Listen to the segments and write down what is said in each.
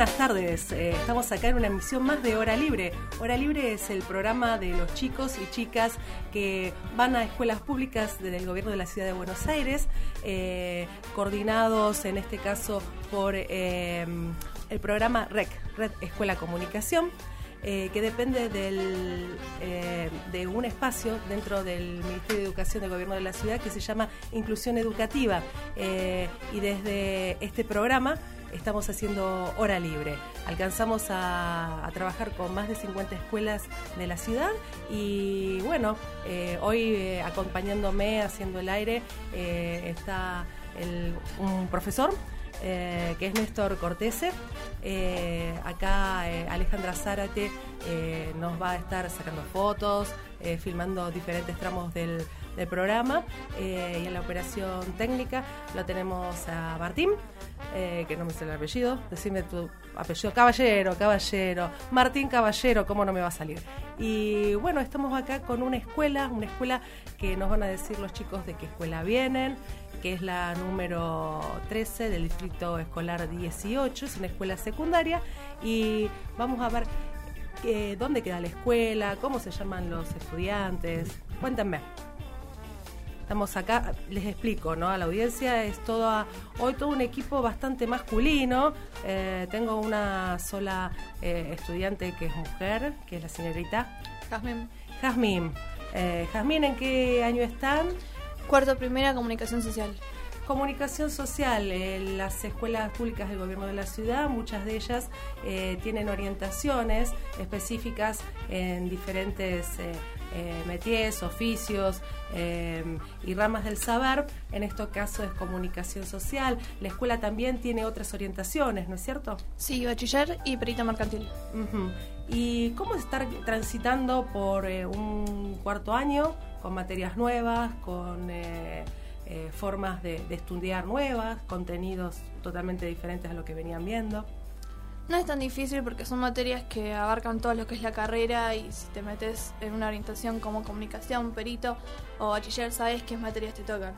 Buenas tardes. Eh, estamos acá en una emisión más de Hora Libre. Hora Libre es el programa de los chicos y chicas que van a escuelas públicas del gobierno de la ciudad de Buenos Aires, eh, coordinados en este caso por eh, el programa REC, Red Escuela Comunicación. que depende de un espacio dentro del Ministerio de Educación del Gobierno de la Ciudad que se llama Inclusión Educativa. y desde este programa estamos haciendo hora libre. Alcanzamos a, trabajar con más de 50 escuelas de la ciudad y bueno, eh, hoy eh, acompañándome haciendo el aire eh, está un profesor. que es Néstor Cortese. acá Alejandra Zárate nos va a estar sacando fotos, filmando diferentes tramos del, del programa y en la operación técnica lo tenemos a Martín. Eh, que no me sé el apellido, decime tu apellido, Caballero, Caballero, Martín Caballero, ¿cómo no me va a salir? Y bueno, estamos acá con una escuela, una escuela que nos van a decir los chicos de qué escuela vienen, que es la número 13 del Distrito Escolar 18, es una escuela secundaria, y vamos a ver eh, dónde queda la escuela, cómo se llaman los estudiantes, cuéntenme estamos acá, les explico, ¿no? A la audiencia es todo, hoy todo un equipo bastante masculino. Eh, tengo una sola eh, estudiante que es mujer, que es la señorita Jazmín. Jazmín. Eh, Jazmín, ¿en qué año están? Cuarto primera, comunicación social. Comunicación social, en las escuelas públicas del gobierno de la ciudad, muchas de ellas tienen orientaciones específicas en diferentes eh, métiers, oficios eh, y ramas del saber, en este caso es comunicación social. La escuela también tiene otras orientaciones, ¿no es cierto? Sí, bachiller y perito mercantil. ¿Y cómo estar transitando por eh, un cuarto año con materias nuevas, con eh, formas de, de estudiar nuevas, contenidos totalmente diferentes a lo que venían viendo? No es tan difícil porque son materias que abarcan todo lo que es la carrera y si te metes en una orientación como comunicación, perito o bachiller, sabes qué materias te tocan.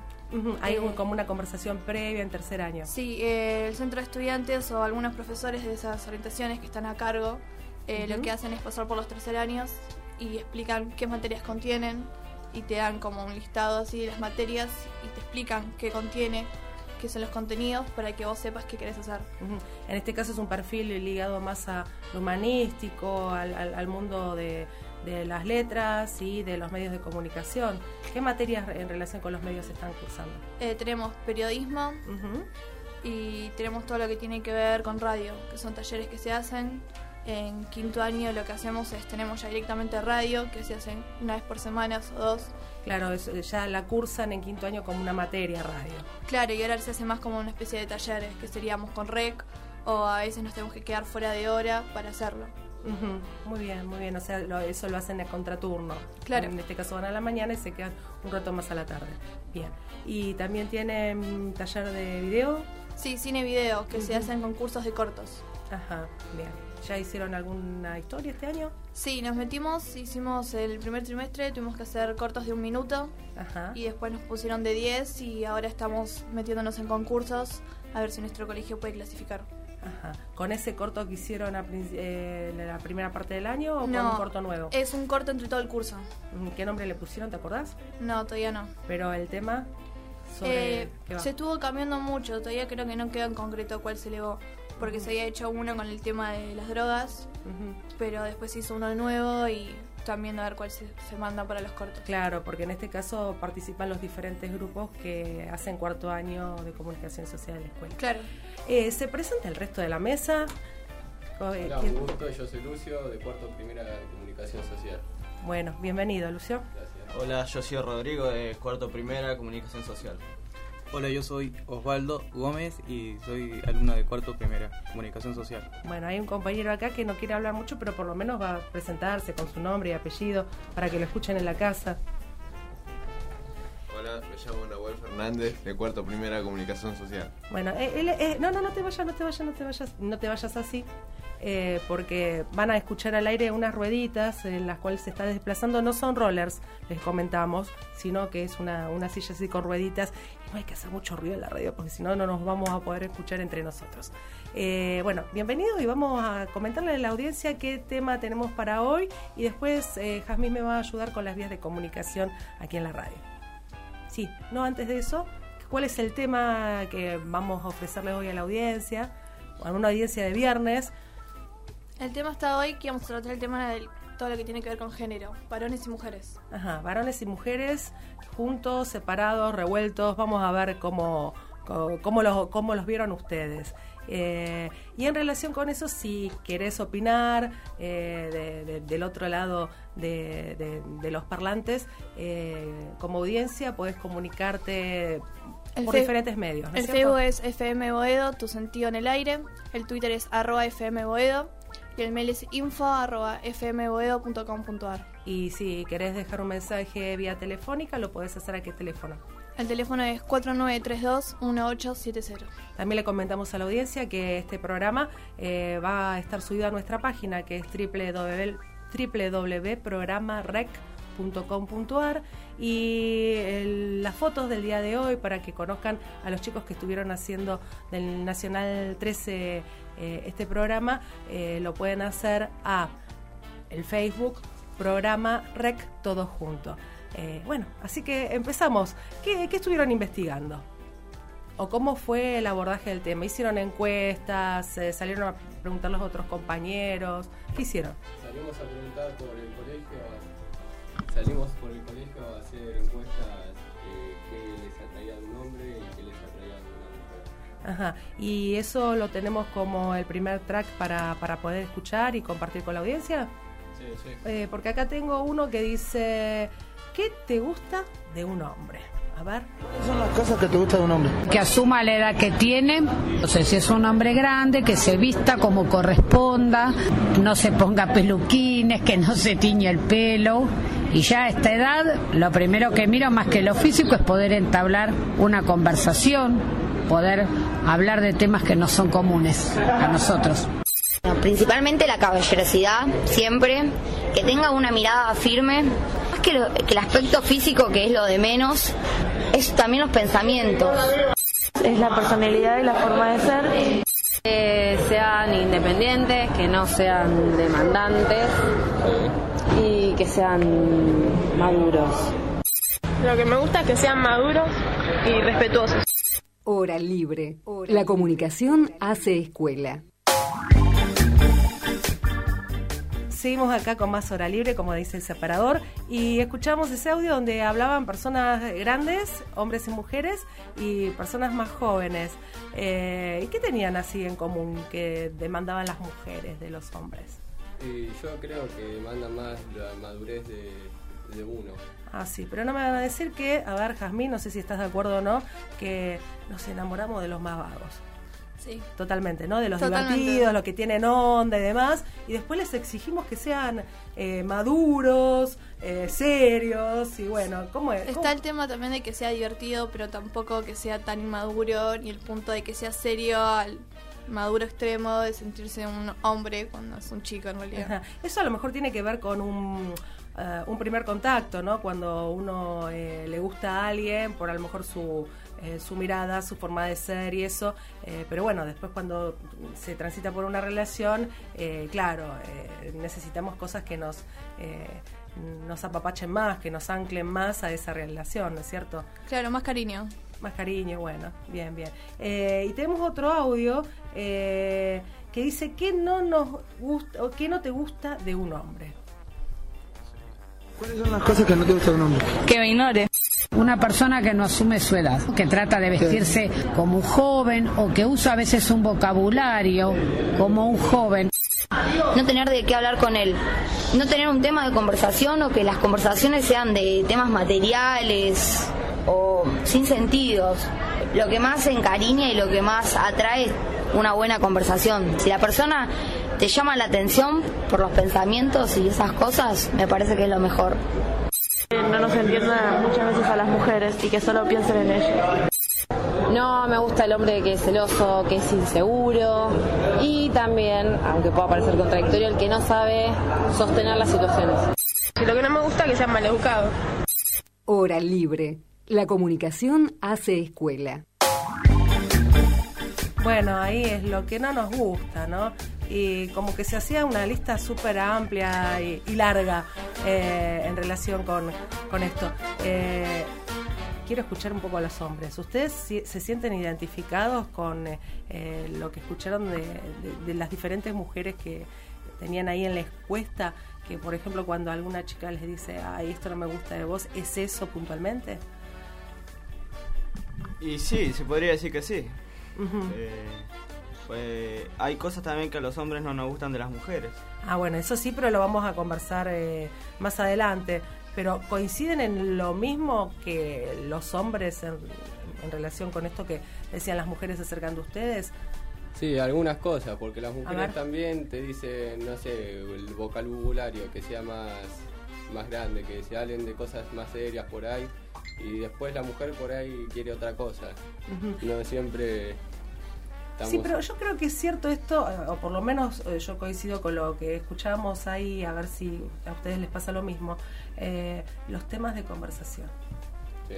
Hay eh, como una conversación previa en tercer año. Sí, eh, el centro de estudiantes o algunos profesores de esas orientaciones que están a cargo, eh, lo que hacen es pasar por los tercer años y explican qué materias contienen y te dan como un listado así de las materias y te explican qué contiene qué son los contenidos para que vos sepas qué querés hacer. En este caso es un perfil ligado más a lo humanístico, al, mundo de, las letras y de los medios de comunicación. ¿Qué materias en relación con los medios están cursando? Eh, tenemos periodismo y tenemos todo lo que tiene que ver con radio, que son talleres que se hacen en quinto año lo que hacemos es tenemos ya directamente radio, que se hacen una vez por semana o dos. Claro, ya la cursan en quinto año como una materia radio. Claro, y ahora se hace más como una especie de talleres, que seríamos con rec, o a veces nos tenemos que quedar fuera de hora para hacerlo. Muy bien, muy bien. O sea, eso lo hacen a contraturno. Claro. En este caso van a la mañana y se quedan un rato más a la tarde. Bien. ¿Y también tienen taller de video? Sí, cine video, que se hacen concursos de cortos. Ajá, bien. ¿Ya hicieron alguna historia este año? Sí, nos metimos, hicimos el primer trimestre, tuvimos que hacer cortos de un minuto Ajá. y después nos pusieron de 10 y ahora estamos metiéndonos en concursos a ver si nuestro colegio puede clasificar. Ajá. ¿Con ese corto que hicieron a eh, la primera parte del año o con un corto nuevo? Es un corto entre todo el curso. ¿Qué nombre le pusieron, te acordás? No, todavía no. ¿Pero el tema? Sobre eh, Se estuvo cambiando mucho, todavía creo que no queda en concreto cuál se elevó porque se había hecho uno con el tema de las drogas, pero después se hizo uno nuevo y también a ver cuál se, manda para los cortos. Claro, porque en este caso participan los diferentes grupos que hacen cuarto año de comunicación social en la escuela. Claro. Eh, ¿Se presenta el resto de la mesa? Hola, un gusto, yo soy Lucio, de cuarto primera de comunicación social. Bueno, bienvenido, Lucio. Gracias. Hola, yo soy Rodrigo, de cuarto primera comunicación social. Hola, yo soy Osvaldo Gómez y soy alumno de cuarto primera, comunicación social. Bueno, hay un compañero acá que no quiere hablar mucho, pero por lo menos va a presentarse con su nombre y apellido para que lo escuchen en la casa. Hola, me llamo Nahuel Hernández, de cuarto primera comunicación social. Bueno, eh, él, eh, no, no, no te vayas, no te vayas, no te vayas, no te vayas así. Eh, porque van a escuchar al aire unas rueditas en las cuales se está desplazando. No son rollers, les comentamos, sino que es una, una silla así con rueditas. Y no hay que hacer mucho ruido en la radio porque si no, no nos vamos a poder escuchar entre nosotros. Eh, bueno, bienvenidos y vamos a comentarle a la audiencia qué tema tenemos para hoy. Y después eh, Jazmín me va a ayudar con las vías de comunicación aquí en la radio. Sí, no antes de eso, ¿cuál es el tema que vamos a ofrecerle hoy a la audiencia? A una audiencia de viernes. El tema está hoy que vamos a tratar el tema de todo lo que tiene que ver con género, varones y mujeres. Ajá, varones y mujeres juntos, separados, revueltos. Vamos a ver cómo, cómo, los, cómo los vieron ustedes. Eh, y en relación con eso, si querés opinar eh, del otro lado de, los parlantes, eh, como audiencia podés comunicarte por diferentes medios. el Facebook es FM Boedo, tu sentido en el aire. El Twitter es arroba FM Boedo y el mail es info arroba fmboedo.com.ar. Y si querés dejar un mensaje vía telefónica, lo podés hacer a qué teléfono. El teléfono es 4932-1870. También le comentamos a la audiencia que este programa eh, va a estar subido a nuestra página que es www.programarec.com.ar y las fotos del día de hoy para que conozcan a los chicos que estuvieron haciendo del Nacional 13 eh, este programa eh, lo pueden hacer a el Facebook programa Rec Todos Juntos. Eh, bueno, así que empezamos. ¿Qué, estuvieron investigando? ¿O cómo fue el abordaje del tema? ¿Hicieron encuestas? ¿Salieron a preguntar a los otros compañeros? ¿Qué hicieron? Salimos a preguntar por el colegio, salimos por el colegio a hacer encuestas Ajá. Y eso lo tenemos como el primer track para, para poder escuchar y compartir con la audiencia. Sí, sí. Eh, porque acá tengo uno que dice, ¿qué te gusta de un hombre? A ver. ¿Qué son las cosas que te gusta de un hombre? Que asuma la edad que tiene, no sé si es un hombre grande, que se vista como corresponda, no se ponga peluquines, que no se tiñe el pelo. Y ya a esta edad, lo primero que miro más que lo físico es poder entablar una conversación, poder hablar de temas que no son comunes a nosotros. principalmente la caballerosidad, siempre, que tenga una mirada firme, más que, que el aspecto físico, que es lo de menos, es también los pensamientos. Es la personalidad y la forma de ser. Que sean independientes, que no sean demandantes y que sean maduros. Lo que me gusta es que sean maduros y respetuosos. Hora libre. La comunicación hace escuela. Seguimos acá con más hora libre, como dice el separador, y escuchamos ese audio donde hablaban personas grandes, hombres y mujeres, y personas más jóvenes. Eh, ¿Y qué tenían así en común que demandaban las mujeres de los hombres? yo creo que demanda más la madurez de uno. Ah, sí, pero no me van a decir que, a ver, Jazmín, no sé si estás de acuerdo o no, que nos enamoramos de los más vagos. Sí. Totalmente, ¿no? De los divertidos, los que tienen onda y demás. Y después les exigimos que sean eh, maduros, eh, serios y bueno, ¿cómo es? Está el tema también de que sea divertido, pero tampoco que sea tan inmaduro, ni el punto de que sea serio al maduro extremo de sentirse un hombre cuando es un chico en realidad. Eso a lo mejor tiene que ver con un eh, un primer contacto, ¿no? Cuando uno eh, le gusta a alguien, por a lo mejor su, eh, su mirada, su forma de ser y eso, pero bueno, después cuando se transita por una relación, claro, necesitamos cosas que nos, nos apapachen más, que nos anclen más a esa relación, ¿no es cierto? Claro, más cariño. Más cariño, bueno, bien, bien. y tenemos otro audio que dice, ¿qué no, nos gusta, o qué no te gusta de un hombre? ¿Cuáles son las cosas que no te gusta de un hombre? Que me ignore. Una persona que no asume su edad, que trata de vestirse como un joven o que usa a veces un vocabulario como un joven. No tener de qué hablar con él, no tener un tema de conversación o que las conversaciones sean de temas materiales o sin sentidos. Lo que más encariña y lo que más atrae una buena conversación. Si la persona te llama la atención por los pensamientos y esas cosas, me parece que es lo mejor. No nos entiendan muchas veces a las mujeres y que solo piensen en ellas. No, me gusta el hombre que es celoso, que es inseguro y también, aunque pueda parecer contradictorio, el que no sabe sostener las situaciones. Y lo que no me gusta es que sean maleducados. Hora libre. La comunicación hace escuela. Bueno, ahí es lo que no nos gusta, ¿no? Y como que se hacía una lista súper amplia y, larga eh, en relación con, con esto. Eh, quiero escuchar un poco a los hombres. ¿Ustedes se sienten identificados con eh, eh, lo que escucharon de las diferentes mujeres que tenían ahí en la encuesta? Que, por ejemplo, cuando alguna chica les dice, ay, esto no me gusta de vos, ¿es eso puntualmente? Y sí, se podría decir que sí. Eh, pues, hay cosas también que a los hombres no nos gustan de las mujeres. Ah, bueno, eso sí, pero lo vamos a conversar eh, más adelante. Pero coinciden en lo mismo que los hombres en, en relación con esto que decían las mujeres acercando a ustedes. Sí, algunas cosas, porque las mujeres también te dicen, no sé, el vocabulario que sea más, más grande, que se hablen de cosas más serias por ahí, y después la mujer por ahí quiere otra cosa. Ujú. No siempre estamos... Sí, pero yo creo que es cierto esto, eh, o por lo menos eh, yo coincido con lo que escuchábamos ahí, a ver si a ustedes les pasa lo mismo. eh, los temas de conversación, Sí.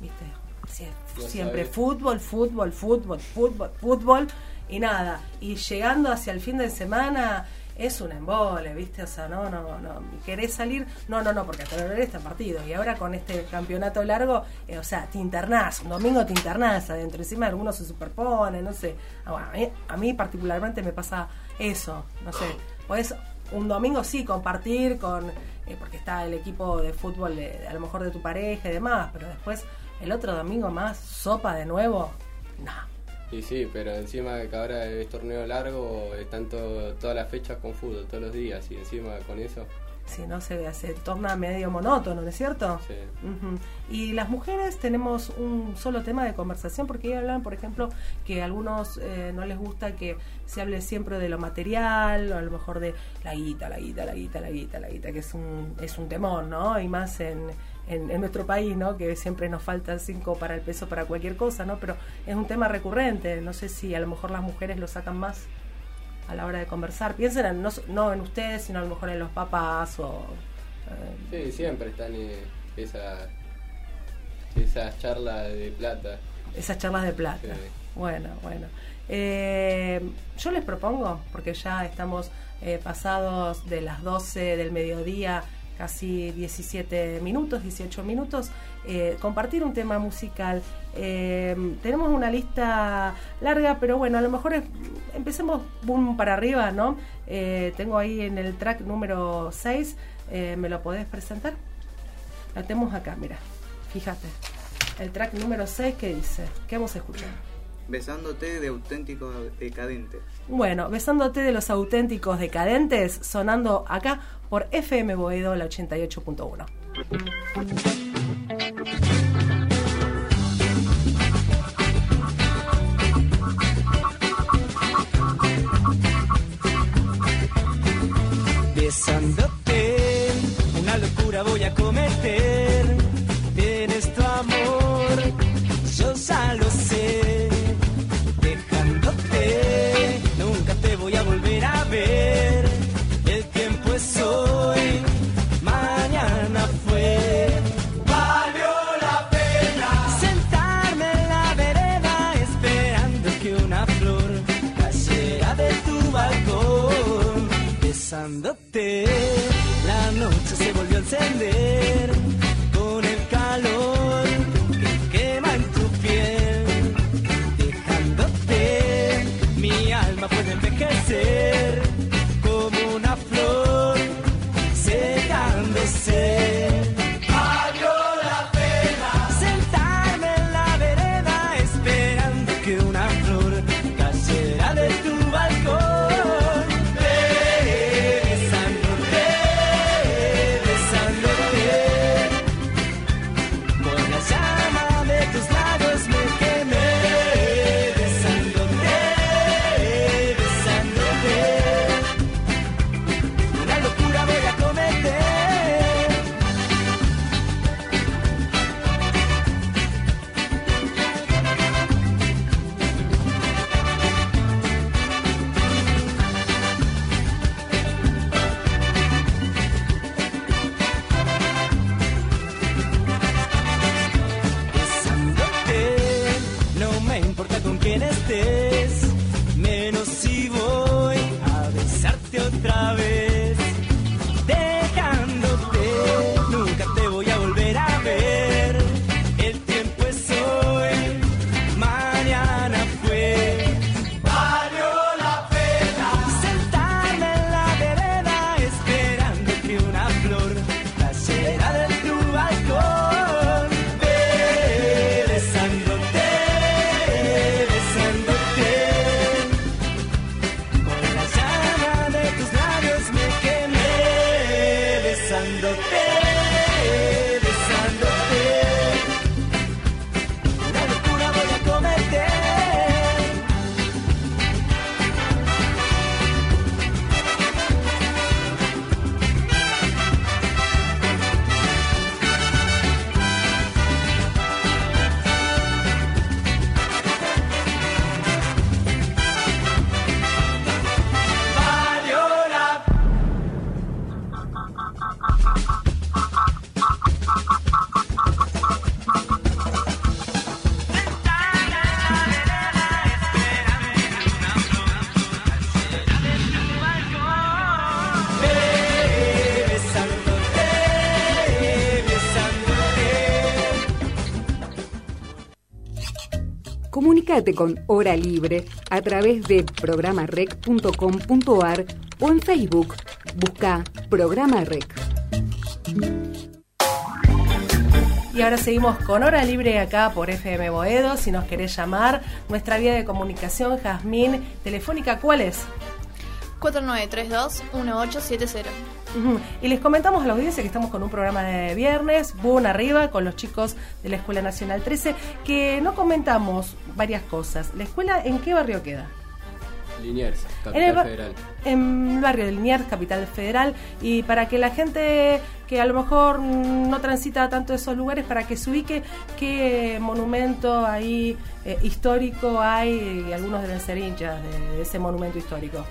¿viste? Sie- No siempre sabes. fútbol, fútbol, fútbol, fútbol, fútbol y nada. Y llegando hacia el fin de semana es un embole, ¿viste? O sea, no, no, no. ¿Querés salir? No, no, no, porque hasta el está partido. Y ahora con este campeonato largo, eh, o sea, te internás. Un domingo te internás adentro. Encima algunos se superponen, no sé. Ah, bueno, a, mí, a mí particularmente me pasa eso. No sé. Podés un domingo sí compartir con. eh, porque está el equipo de fútbol de a lo mejor de tu pareja y demás. Pero después el otro domingo más, sopa de nuevo. No. Y sí, pero encima que ahora es torneo largo, están to- todas las fechas con fútbol, todos los días, y encima con eso... Si no se, se torna medio monótono, ¿no es cierto? Sí. Y las mujeres tenemos un solo tema de conversación, porque ellas hablan, por ejemplo, que a algunos eh, no les gusta que se hable siempre de lo material, o a lo mejor de la guita, la guita, la guita, la guita, la guita, que es un, es un temor, ¿no? Y más en, en, en nuestro país, ¿no? Que siempre nos falta cinco para el peso para cualquier cosa, ¿no? Pero es un tema recurrente, no sé si a lo mejor las mujeres lo sacan más a la hora de conversar. Piensen en, no, no en ustedes, sino a lo mejor en los papás o... eh, Sí, siempre están eh, esas esas charlas de plata. Esas charlas de plata. Sí. Bueno, bueno. Eh, yo les propongo, porque ya estamos eh, pasados de las 12 del mediodía, casi 17 minutos, 18 minutos, eh, compartir un tema musical. Eh, tenemos una lista larga, pero bueno, a lo mejor es- empecemos boom para arriba, ¿no? Eh, tengo ahí en el track número 6, eh, ¿me lo podés presentar? Lo tenemos acá, mira, fíjate. El track número 6 que dice, ¿qué vamos a escuchar? Besándote de auténtico decadente. Bueno, besándote de los auténticos decadentes, sonando acá por FM Boedo, la 88.1. Besándote, una locura voy a cometer. Amor, Besándote, la noche se volvió a encender Comunícate con Hora Libre a través de programarec.com.ar o en Facebook. Busca Programa Rec. Y ahora seguimos con Hora Libre acá por FM Boedo. Si nos querés llamar, nuestra vía de comunicación, Jazmín, telefónica, ¿cuál es? 4932-1870. Y les comentamos a la audiencia que estamos con un programa de viernes, Boom Arriba, con los chicos de la Escuela Nacional 13, que no comentamos varias cosas. ¿La escuela en qué barrio queda? Liniers, En el Capital Federal. En el barrio de Liniers, capital federal, y para que la gente que a lo mejor no transita tanto esos lugares, para que se ubique qué monumento ahí eh, histórico hay, y algunos deben ser hinchas de, de ese monumento histórico.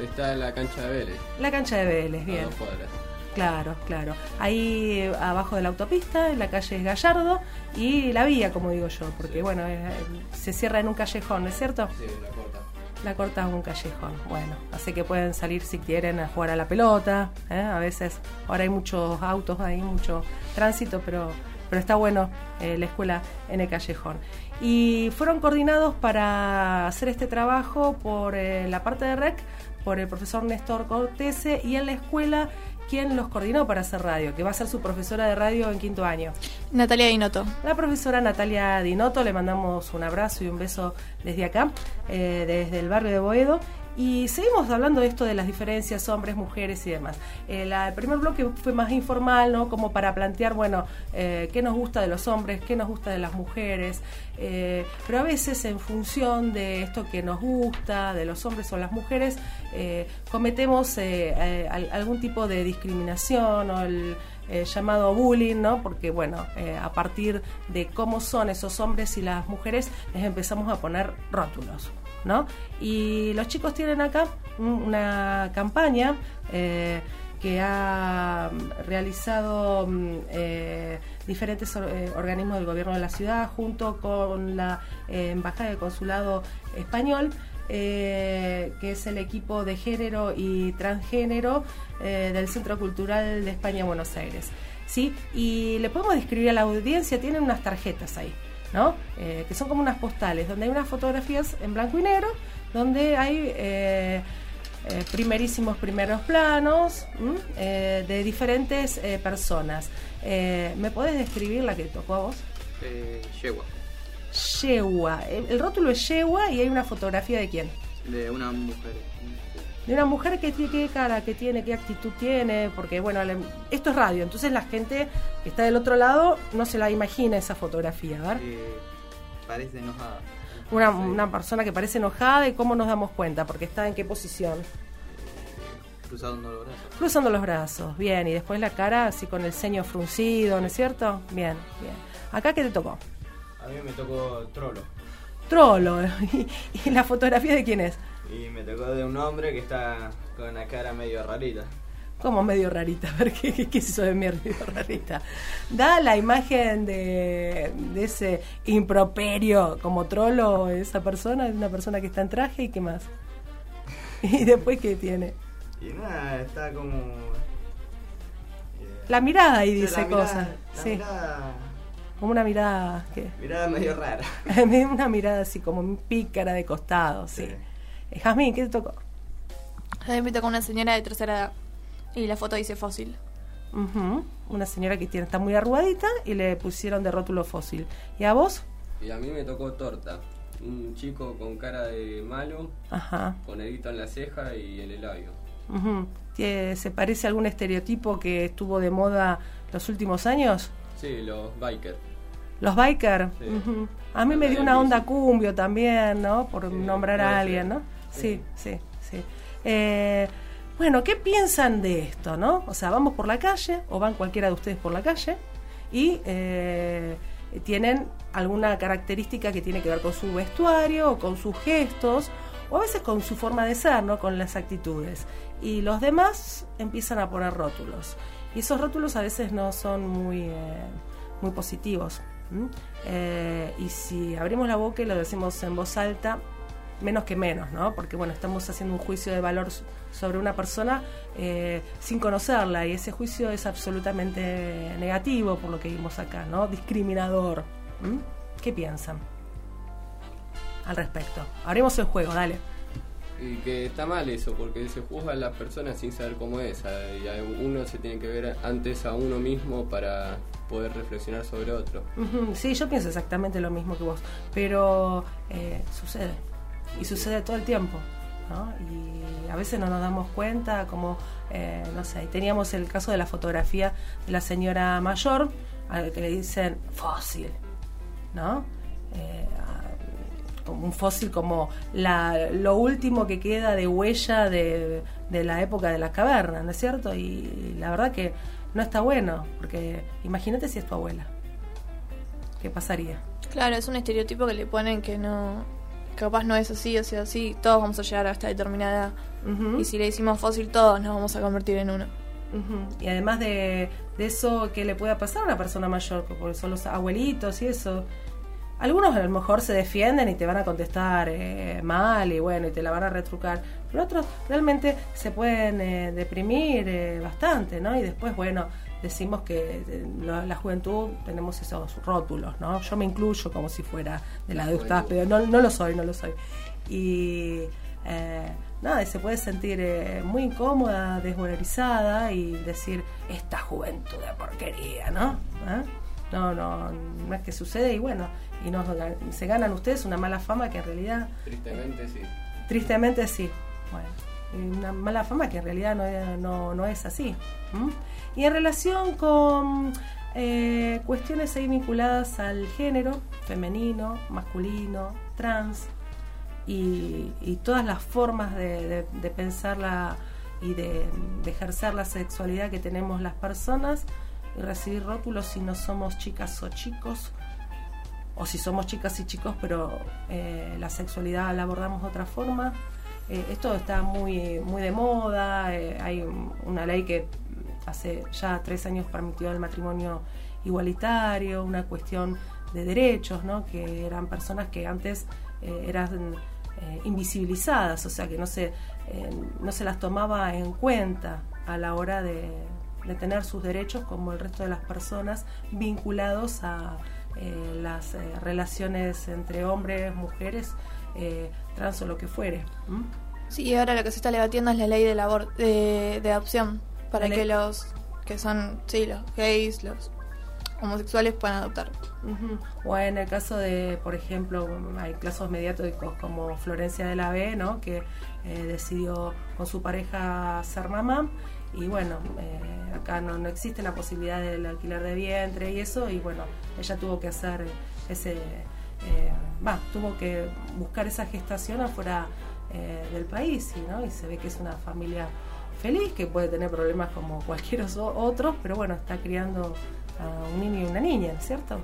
Está en la cancha de Vélez. La cancha de Vélez, a bien. dos cuadras. Claro, claro. Ahí abajo de la autopista, en la calle Gallardo, y la vía, como digo yo, porque bueno, eh, se cierra en un callejón, ¿no es cierto? Sí, la. La corta un callejón. Bueno, así que pueden salir si quieren a jugar a la pelota. ¿eh? A veces, ahora hay muchos autos, hay mucho tránsito, pero, pero está bueno eh, la escuela en el callejón. Y fueron coordinados para hacer este trabajo por eh, la parte de REC, por el profesor Néstor Cortese y en la escuela quien los coordinó para hacer radio, que va a ser su profesora de radio en quinto año. Natalia Dinoto. La profesora Natalia Dinoto, le mandamos un abrazo y un beso desde acá, eh, desde el barrio de Boedo. Y seguimos hablando de esto de las diferencias hombres, mujeres y demás. La- el primer bloque fue más informal, ¿no? Como para plantear, bueno, eh, qué nos gusta de los hombres, qué nos gusta de las mujeres. eh, pero a veces en función de esto que nos gusta, de los hombres o las mujeres, eh, cometemos eh, al- algún tipo de discriminación o el llamado bullying, ¿no? Porque, bueno, eh, a partir de cómo son esos hombres y las mujeres, les empezamos a poner rótulos, ¿no? Y los chicos tienen acá una campaña eh, que ha mm, realizado mm, eh, diferentes eh, organismos del gobierno de la ciudad junto con la eh, Embajada del Consulado Español eh, que es el equipo de género y transgénero del Centro Cultural de España Buenos Aires. ¿sí? Y le podemos describir a la audiencia, tienen unas tarjetas ahí, ¿no? Eh, que son como unas postales, donde hay unas fotografías en blanco y negro, donde hay eh, eh, primerísimos primeros planos de diferentes eh, personas. Eh, ¿Me podés describir la que tocó a vos? Yegua, Yegua. El, el rótulo es yegua y hay una fotografía de quién? de una mujer. De una mujer que tiene qué cara, que tiene, qué actitud tiene, porque bueno, esto es radio, entonces la gente que está del otro lado no se la imagina esa fotografía. Eh, parece enojada. Una, una persona que parece enojada y cómo nos damos cuenta, porque está en qué posición. Cruzando los brazos. Cruzando los brazos, bien, y después la cara así con el ceño fruncido, ¿no es cierto? Bien, bien. ¿Acá qué te tocó? A mí me tocó trolo. Trolo. ¿Y, y la fotografía de quién es? Y me tocó de un hombre que está con la cara medio rarita. como medio rarita, a ver qué, qué, qué es eso de medio rarita. Da la imagen de, de ese improperio como trolo, esa persona, de una persona que está en traje y qué más. Y después qué tiene. Y nada, está como. La mirada ahí Sí, dice la mirada- cosas. la Sí, mirada, como una mirada que mirada medio rara. una mirada así como pícara de costado, sí. Eh, Jazmín, ¿qué te tocó? A mí me tocó una señora de tercera edad. Y la foto dice fósil. Ujú, Una señora que tiene, está muy arrugadita y le pusieron de rótulo fósil. ¿Y a vos? Y a mí me tocó torta. Un chico con cara de malo, Ajá. con erito en la ceja y en el labio. ujú. ¿Tie- ¿Se parece a algún estereotipo que estuvo de moda los últimos años? Sí, los bikers. Los biker. Sí. ujú. A mí me dio una onda cumbio también, ¿no? Por nombrar puede a ser. alguien, ¿no? Sí, sí, sí. Eh, bueno, ¿qué piensan de esto, no? O sea, vamos por la calle, o van cualquiera de ustedes por la calle, y eh, tienen alguna característica que tiene que ver con su vestuario, o con sus gestos, o a veces con su forma de ser, ¿no? Con las actitudes. Y los demás empiezan a poner rótulos. Y esos rótulos a veces no son muy, eh, muy positivos. Eh, y si abrimos la boca y lo decimos en voz alta, menos que menos, ¿no? Porque bueno, estamos haciendo un juicio de valor sobre una persona eh, sin conocerla y ese juicio es absolutamente negativo por lo que vimos acá, ¿no? Discriminador. ¿m? ¿Qué piensan al respecto? Abrimos el juego, dale. Y que está mal eso, porque se juzga a las personas sin saber cómo es. Y uno se tiene que ver antes a uno mismo para poder reflexionar sobre otro. Sí, yo pienso exactamente lo mismo que vos, pero eh, sucede, y sucede todo el tiempo. Y a veces no nos damos cuenta, como, eh, no sé, teníamos el caso de la fotografía de la señora mayor, a la que le dicen fósil, ¿no? Eh, como un fósil como la, lo último que queda de huella de, de la época de las cavernas, ¿no es cierto? Y la verdad que no está bueno, porque imagínate si es tu abuela. ¿Qué pasaría? Claro, es un estereotipo que le ponen que no. Capaz no es así, o sea, así, todos vamos a llegar a esta determinada edad. Y si le decimos fósil, todos nos vamos a convertir en uno. Y además de, de eso que le pueda pasar a una persona mayor, porque son los abuelitos y eso. Algunos a lo mejor se defienden y te van a contestar eh, mal y bueno, y te la van a retrucar. Pero otros realmente se pueden eh, deprimir eh, bastante, ¿no? Y después, bueno, decimos que eh, la, la juventud tenemos esos rótulos, ¿no? Yo me incluyo como si fuera de la de ustedes, pero no, no lo soy, no lo soy. Y eh, nada, y se puede sentir eh, muy incómoda, desvalorizada y decir, esta juventud de porquería, ¿no? ¿Eh? No, no, no es que sucede y bueno, y nos, se ganan ustedes una mala fama que en realidad, Tristemente sí. tristemente sí. Bueno, una mala fama que en realidad no, es- no, no es así. Y en relación con eh, cuestiones ahí vinculadas al género, femenino, masculino, trans, y, todas las formas de, de, pensarla y de, ejercer la sexualidad que tenemos las personas y recibir rótulos si no somos chicas o chicos o si somos chicas y chicos pero eh, la sexualidad la abordamos de otra forma. Eh, esto está muy muy de moda hay un- una ley que hace ya tres años permitió el matrimonio igualitario una cuestión de derechos ¿no? que eran personas que antes eh, eran eh, invisibilizadas o sea que no se eh, no se las tomaba en cuenta a la hora de, de tener sus derechos como el resto de las personas vinculados a las relaciones entre hombres, mujeres, trans o lo que fuere. ¿m? Sí, ahora lo que se está debatiendo es la ley del abor- de, de adopción. Para que los que son, sí, los gays, los homosexuales puedan adoptar. O en el caso de, por ejemplo, hay casos mediáticos como Florencia de la B, ¿no? que eh, decidió con su pareja ser mamá y bueno, eh, acá no, no existe la posibilidad del alquiler de vientre y eso y bueno, ella tuvo que hacer ese, eh, tuvo que buscar esa gestación afuera eh, del país y, ¿no? y se ve que es una familia feliz, que puede tener problemas como cualquier otro, pero bueno, está criando a un niño y una niña, ¿no es ¿cierto?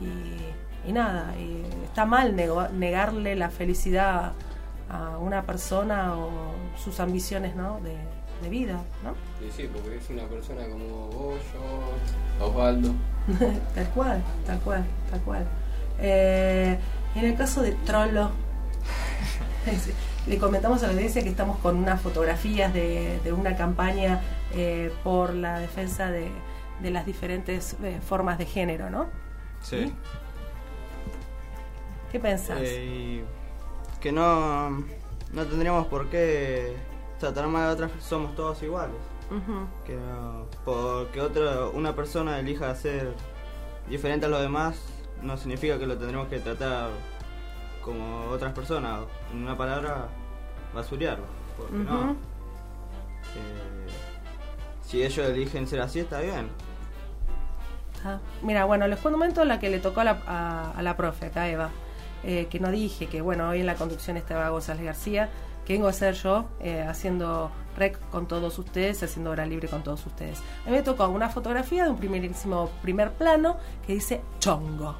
Y, y nada, y está mal nego- negarle la felicidad a una persona o sus ambiciones, ¿no? De, de vida, ¿no? Y sí, porque es una persona como vos, yo, Osvaldo. tal cual, tal cual, tal cual. Eh, en el caso de Trollo, le comentamos a la audiencia que estamos con unas fotografías de, de una campaña eh, por la defensa de, de las diferentes eh, formas de género, ¿no? Sí. ¿Qué pensás? Eh, que no, no tendríamos por qué tratar mal a otras, somos todos iguales. Que no- porque otra, una persona elija ser diferente a los demás no significa que lo tendremos que tratar como otras personas. En una palabra, basurearlo. Porque no. Ujú. Eh, si ellos eligen ser así, está bien. Ah, Mira, bueno, les cuento un momento la que le tocó a la, a, a la profe, acá Eva, eh, que no dije que, bueno, hoy en la conducción estaba González García, que vengo a ser yo eh, haciendo rec con todos ustedes, haciendo hora libre con todos ustedes. A mí me tocó una fotografía de un primerísimo primer plano que dice chongo.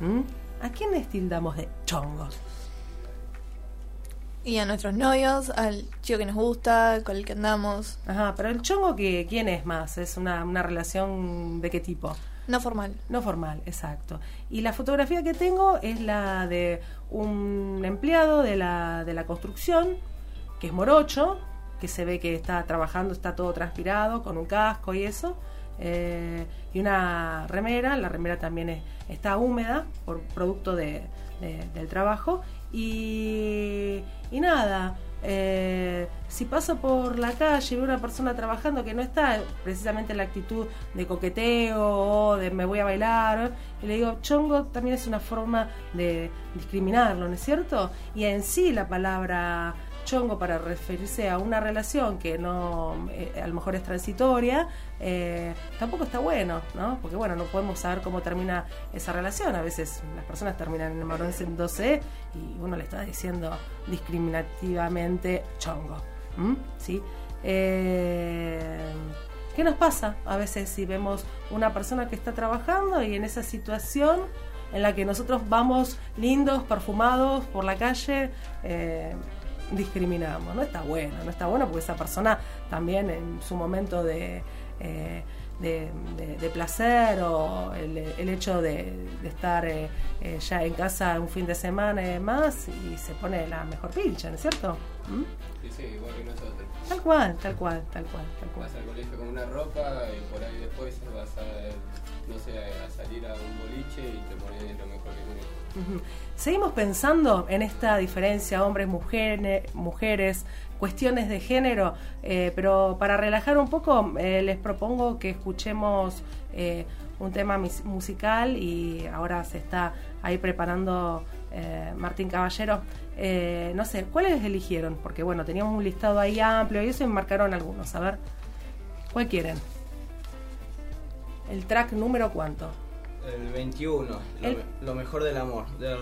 ¿Mm? ¿A quiénes tildamos de chongos? Y a nuestros novios, al chico que nos gusta, con el que andamos. Ajá, pero el chongo, que, ¿quién es más? ¿Es una, una relación de qué tipo? No formal. No formal, exacto. Y la fotografía que tengo es la de un empleado de la, de la construcción, que es morocho, que se ve que está trabajando, está todo transpirado, con un casco y eso. eh, y una remera, la remera también es- está húmeda por producto de- de- del trabajo. Y, y nada, eh, si paso por la calle y veo una persona trabajando que no está precisamente en la actitud de coqueteo o de me voy a bailar, y le digo, chongo también es una forma de discriminarlo, ¿no es cierto? Y en sí la palabra chongo para referirse a una relación que no eh, a lo mejor es transitoria eh, tampoco está bueno no porque bueno no podemos saber cómo termina esa relación. A veces las personas terminan enamorándose y uno le está diciendo discriminativamente chongo sí Eh, ¿Qué nos pasa a veces si vemos una persona que está trabajando y en esa situación en la que nosotros vamos lindos, perfumados por la calle, discriminamos? No está bueno, no está bueno porque esa persona también en su momento de, eh, de, de- de placer o el, el hecho de, de estar eh, eh, ya en casa un fin de semana y demás y se pone la mejor pincha, ¿no es cierto? ¿Mm? Sí, sí, igual que nosotros. Tal cual, tal cual, tal cual, tal cual. Vas al colegio con una ropa y por ahí después vas a, no sé, a salir a un boliche y te pones lo mejor que Seguimos pensando en esta diferencia hombres, mujeres, cuestiones de género, eh, pero para relajar un poco eh, les propongo que escuchemos eh, un tema musical y ahora se está ahí preparando Martín Caballero. No sé, ¿cuáles eligieron? Porque bueno, teníamos un listado ahí amplio y eso y marcaron algunos. A ver, ¿cuál quieren? ¿El track número cuánto? El 21, lo, El- lo mejor del amor, de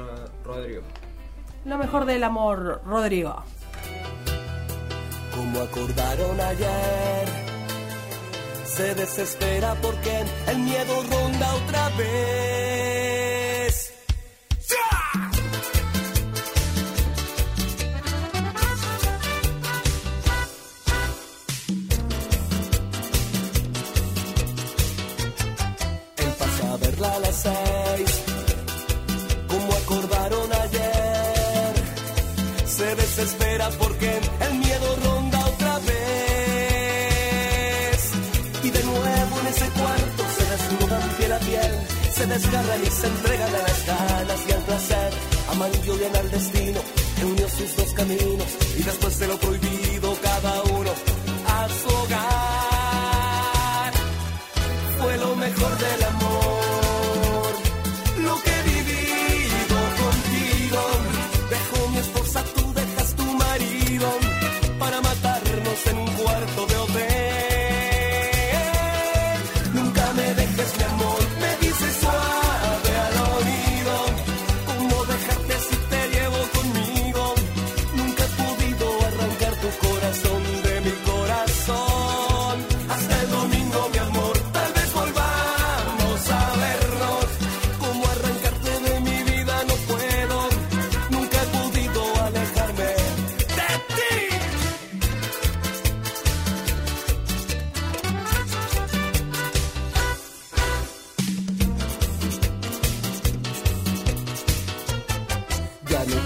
Rodrigo. Lo mejor del amor, Rodrigo. Como acordaron ayer, se desespera porque el miedo ronda otra vez.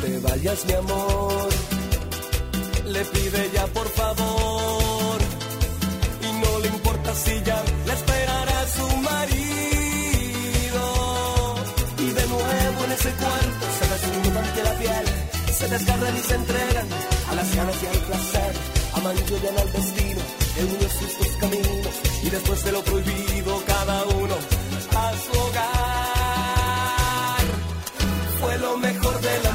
Te vayas, mi amor. Le pide ya por favor. Y no le importa si ya la esperará su marido. Y de nuevo en ese cuarto se desnudan ante la piel. Se desgarran y se entregan a las ganas y al placer. Aman y odian al destino en uno de sus dos caminos. Y después de lo prohibido, cada uno a su hogar. Fue lo mejor del amor.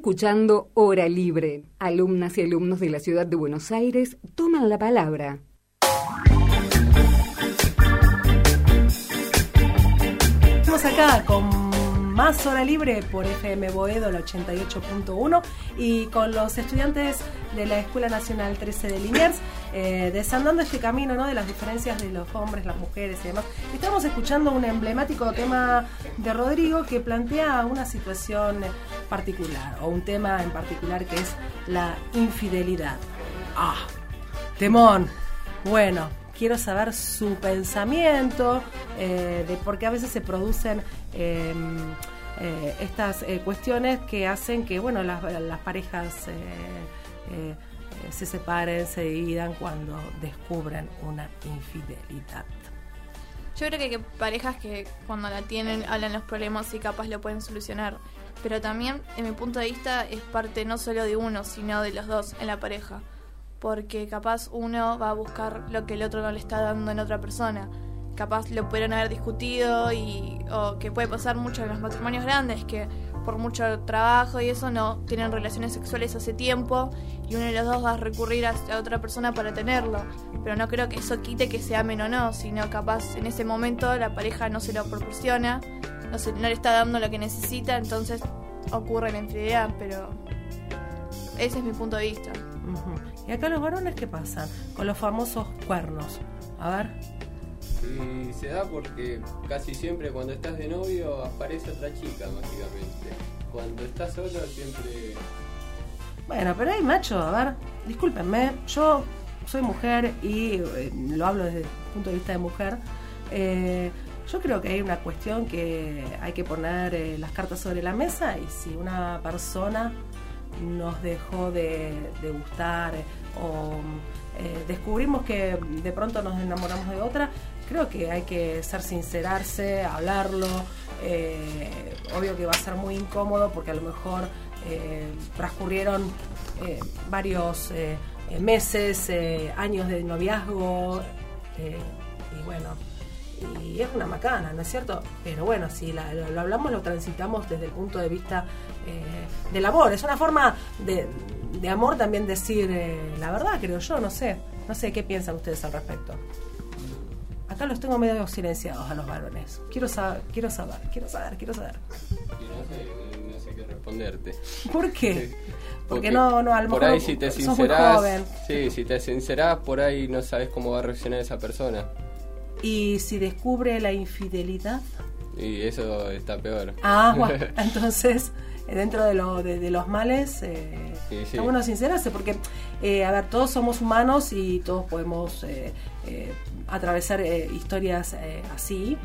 Escuchando Hora Libre. Alumnas y alumnos de la ciudad de Buenos Aires toman la palabra. Estamos acá con más hora libre por FM Boedo, el 88.1, y con los estudiantes de la Escuela Nacional 13 de Liniers, eh, desandando este camino ¿no? de las diferencias de los hombres, las mujeres y demás. Estamos escuchando un emblemático tema de Rodrigo que plantea una situación particular, o un tema en particular que es la infidelidad. Ah, temón. Bueno, quiero saber su pensamiento, eh, de porque a veces se producen eh, eh, estas eh, cuestiones que hacen que bueno las, parejas se separen, se dividan cuando descubren una infidelidad. Yo creo que que parejas que cuando la tienen hablan los problemas y capaz lo pueden solucionar. Pero también, en mi punto de vista, es parte no solo de uno, sino de los dos en la pareja. Porque capaz uno va a buscar lo que el otro no le está dando en otra persona. Capaz lo pudieron haber discutido y o que puede pasar mucho en los matrimonios grandes que por mucho trabajo y eso no tienen relaciones sexuales hace tiempo y uno de los dos va a recurrir a a otra persona para tenerlo. Pero no creo que eso quite que se amen o no, sino capaz en ese momento la pareja no se lo proporciona, no, se, no le está dando lo que necesita, entonces ocurre la infidelidad, pero ese es mi punto de vista. Y acá los varones, ¿qué pasan? Con los famosos cuernos. A ver. Y se da porque casi siempre cuando estás de novio aparece otra chica, básicamente. Cuando estás solo siempre... Bueno, pero hay macho, a ver, discúlpenme, yo soy mujer y eh, lo hablo desde el punto de vista de mujer. eh, yo creo que hay una cuestión que hay que poner eh, las cartas sobre la mesa y si una persona nos dejó de, gustar o eh, descubrimos que de pronto nos enamoramos de otra, creo que hay que ser sincerarse, hablarlo. eh, obvio que va a ser muy incómodo porque a lo mejor eh, transcurrieron varios meses, años de noviazgo y bueno, y es una macana, ¿no es cierto? Pero bueno, si la- lo, lo hablamos, lo transitamos desde el punto de vista eh, del amor. Es una forma de, de amor también decir eh, la verdad, creo yo, no sé. No sé qué piensan ustedes al respecto. Acá los tengo medio silenciados a los varones. Quiero saber, quiero saber, quiero saber, quiero saber. Y no sé, no sé qué responderte. ¿Por qué? Porque no, no, a lo por ahí si te sincerás, sí, si te sincerás, por ahí no sabes cómo va a reaccionar esa persona. Y si descubre la infidelidad, Y eso está peor. ah, bueno, entonces eh, dentro de, lo, de, de los males, eh, Sí, sí. está bueno sincerarse, porque, eh, a ver, todos somos humanos y todos podemos eh, eh, atravesar eh, historias eh, así.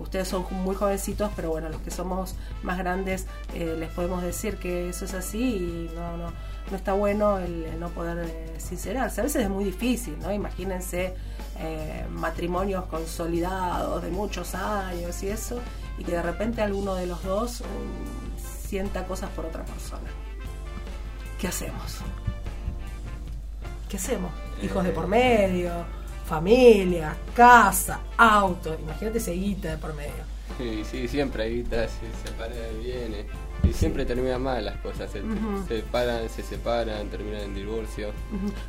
Ustedes son muy jovencitos, pero bueno, los que somos más grandes eh, les podemos decir que eso es así y no, no, no está bueno el, el no poder eh, sincerarse. A veces es muy difícil, ¿no? Imagínense eh, matrimonios consolidados de muchos años y eso, y que de repente alguno de los dos mm, sienta cosas por otra persona. ¿Qué hacemos? ¿Qué hacemos? Hijos de por medio, familia, casa, auto. Imagínate ese guita de por medio. Sí, sí, siempre hay guitas, se separa y viene. Y siempre terminan mal las cosas. Se, se separan, se separan, terminan en divorcio.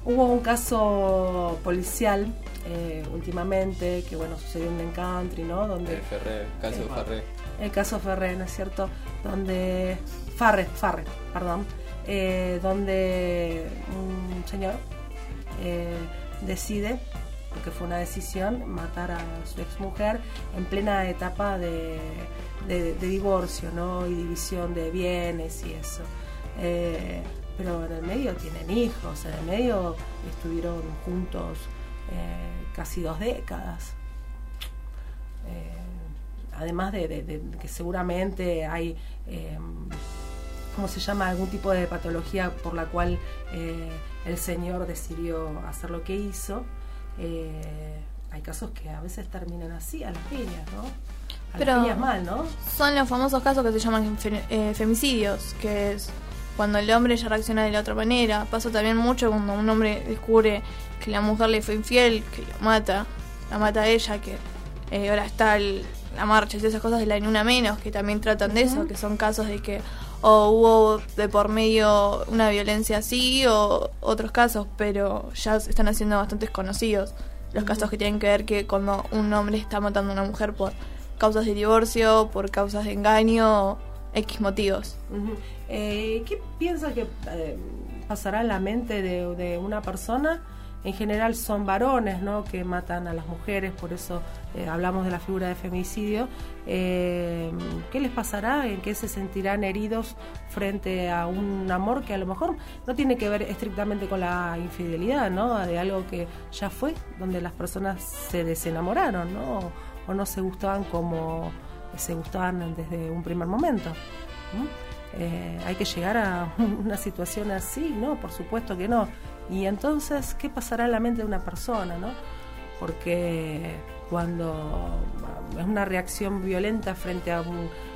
Hubo un caso policial eh, últimamente que bueno sucedió en el country, ¿no? Donde El Ferrer, caso Eh, Ferrer. el caso Ferrer, ¿no es cierto? Donde Farre, Farre, perdón, eh, donde un señor eh, decide, porque fue una decisión, matar a su exmujer en plena etapa de, divorcio, ¿no? Y división de bienes y eso. Eh, pero en el medio tienen hijos, en el medio estuvieron juntos eh, casi dos décadas. Eh, además de, que seguramente hay, eh, ¿cómo se llama?, algún tipo de patología por la cual el señor decidió hacer lo que hizo. Eh, hay casos que a veces terminan así, a las piñas, ¿no? A Pero- las piñas mal, ¿no? Son los famosos casos que se llaman fe- eh, femicidios, que es cuando el hombre ya reacciona de la otra manera. Pasa también mucho cuando un hombre descubre que la mujer le fue infiel, que lo mata, la mata a ella, que eh, ahora está el- la marcha y esas cosas de la ni una menos, que también tratan de eso, que son casos de que o hubo de por medio una violencia así o otros casos, pero ya se están haciendo bastante conocidos los casos que tienen que ver que cuando un hombre está matando a una mujer por causas de divorcio, por causas de engaño, X motivos. Eh, ¿Qué piensa que eh, pasará en la mente de, de una persona? En general son varones ¿no? que matan a las mujeres, por eso eh, hablamos de la figura de femicidio. Eh, ¿Qué les pasará? ¿En qué se sentirán heridos frente a un amor que a lo mejor no tiene que ver estrictamente con la infidelidad, ¿no? de algo que ya fue, donde las personas se desenamoraron ¿no? o no se gustaban como se gustaban desde un primer momento? ¿Mm? Eh, hay que llegar a una situación así, ¿no? Por supuesto que no. Y entonces, ¿qué pasará en la mente de una persona, ¿no? Porque cuando es una reacción violenta frente a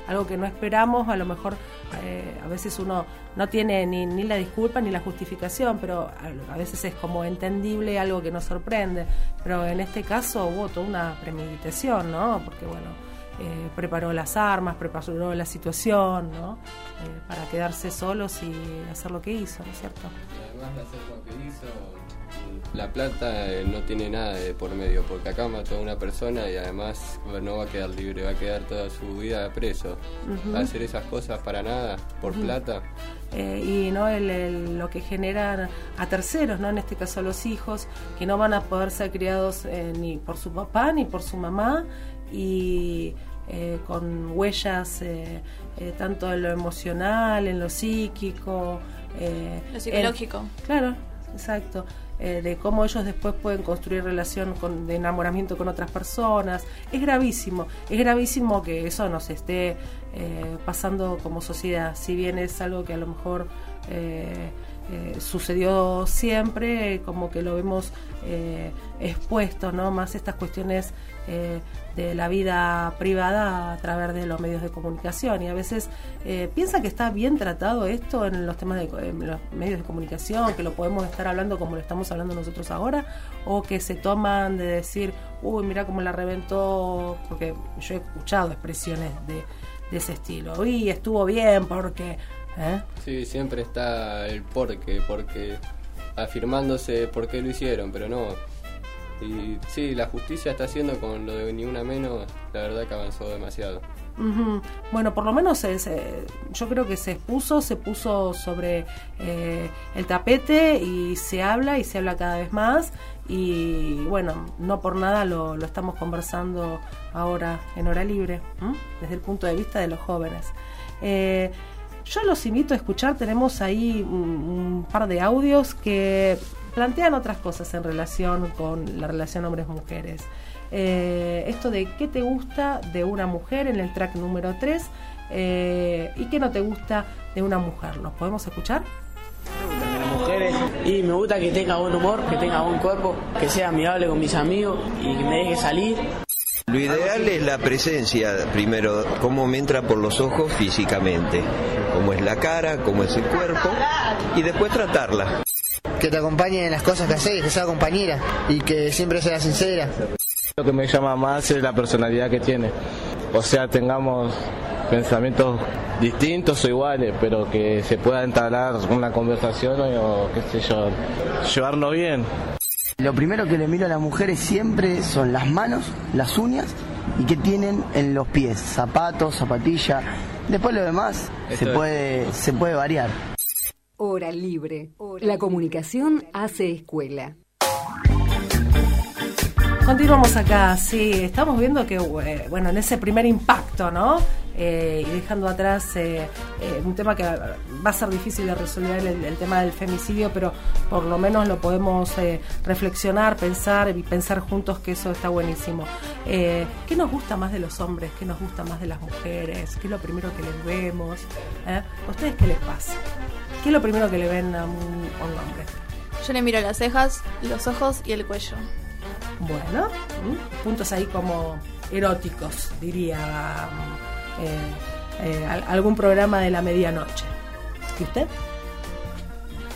algo que no esperamos, a lo mejor eh, a veces uno no tiene ni, ni la disculpa ni la justificación, pero a, a veces es como entendible algo que nos sorprende. Pero en este caso hubo toda una premeditación, ¿no? Porque bueno, eh, preparó las armas, preparó la situación, ¿no? Eh, para quedarse solos y hacer lo que hizo, ¿no es cierto? Y además de hacer lo que hizo, la plata eh, no tiene nada de por medio, porque acá mató a una persona y además no va a quedar libre, va a quedar toda su vida preso. Ujú. Hacer esas cosas para nada, por plata. Y no el, el- lo que generan a terceros, no en este caso a los hijos, que no van a poder ser criados ni por su papá ni por su mamá y eh, con huellas eh, eh, tanto en lo emocional, en lo psíquico, eh, Lo psicológico. en- claro, exacto. eh, de cómo ellos después pueden construir relación con, de enamoramiento con otras personas. Es gravísimo, es gravísimo que eso nos esté eh, pasando como sociedad, si bien es algo que a lo mejor eh, eh, sucedió siempre, como que lo vemos eh, expuesto, ¿no? Más estas cuestiones eh, de la vida privada a través de los medios de comunicación y a veces eh, piensa que está bien tratado esto en los temas de en los medios de comunicación, que lo podemos estar hablando como lo estamos hablando nosotros ahora, o que se toman de decir, uy, mira cómo la reventó, porque yo he escuchado expresiones de, de ese estilo, y estuvo bien porque... ¿eh? Sí, siempre está el porqué, porque afirmándose por qué lo hicieron, pero no. Y sí, la justicia está haciendo con lo de ni una menos, la verdad que avanzó demasiado. Bueno, por lo menos yo creo que se expuso, se puso sobre eh, el tapete y se habla y se habla cada vez más y bueno, no por nada lo, lo estamos conversando ahora en hora libre, desde el punto de vista de los jóvenes. Yo los invito a escuchar, tenemos ahí un, par de audios que plantean otras cosas en relación con la relación hombres-mujeres. Eh, esto de qué te gusta de una mujer en el track número 3 eh, y qué no te gusta de una mujer. ¿Los podemos escuchar? mujeres y me gusta que tenga buen humor, que tenga buen cuerpo, que sea amigable con mis amigos y que me deje salir. Lo ideal es la presencia, primero, cómo me entra por los ojos físicamente, cómo es la cara, cómo es el cuerpo, y después tratarla. Que te acompañe en las cosas que haces, que sea compañera y que siempre sea sincera. Lo que me llama más es la personalidad que tiene. O sea, tengamos pensamientos distintos o iguales, pero que se pueda entablar una conversación o, qué sé yo, llevarnos bien. Lo primero que le miro a las mujeres siempre son las manos, las uñas y qué tienen en los pies, zapatos, zapatillas. Después lo demás se puede, se puede variar. Hora libre. La comunicación hace escuela. Continuamos acá, sí, estamos viendo que, eh, bueno, en ese primer impacto, ¿no? Eh, y dejando atrás eh, eh, un tema que va a ser difícil de resolver, el, el tema del femicidio, pero por lo menos lo podemos reflexionar, pensar y pensar juntos que eso está buenísimo. ¿Qué nos gusta más de los hombres? ¿Qué nos gusta más de las mujeres? ¿Qué es lo primero que les vemos? ¿A ustedes qué les pasa? ¿Qué es lo primero que le ven a un, a un hombre? Yo le miro las cejas, los ojos y el cuello. Bueno, puntos ahí como eróticos, diría algún programa de la medianoche. ¿Y usted?